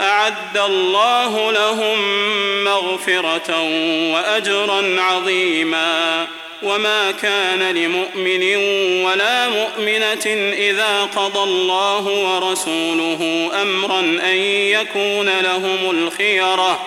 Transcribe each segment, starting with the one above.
أعد الله لهم مغفرة وأجرا عظيماً. وما كان لمؤمن ولا مؤمنة إذا قضى الله ورسوله أمرا أن يكون لهم الخيرة.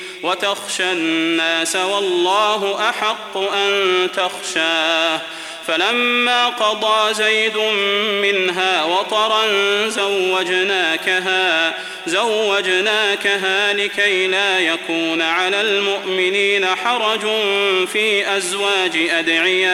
وتخشى الناس والله أحق أن تخشاه. فلما قضى زيد منها وطرا زوجناكها زوجناكها لكي لا يكون على المؤمنين حرج في أزواج أدعيائهم.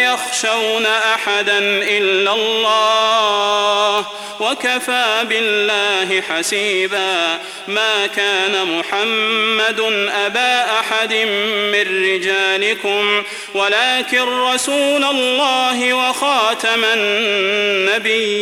يخشون أحدا إلا الله وكفى بالله حسيبا ما كان محمد أبا أحد من رجالكم ولكن رسول الله وخاتم النبيين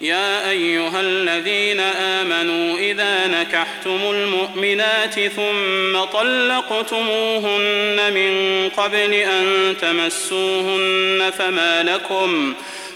يا أيها الذين آمنوا إذا نكحتم المؤمنات ثم طلقتموهن من قبل أن تمسوهن فما لكم فما لكم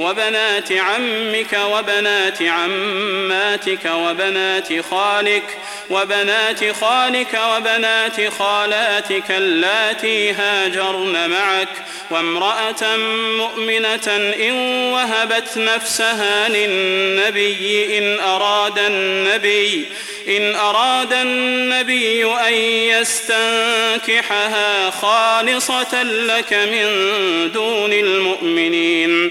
وبنات عمك وبنات عماتك وبنات خالك وبنات خالك وبنات خالاتك اللاتي هاجرن معك وامرأة مؤمنة إن وهبت نفسها للنبي إن أراد النبي إن أراد النبي أن يستنكحها خالصة لك من دون المؤمنين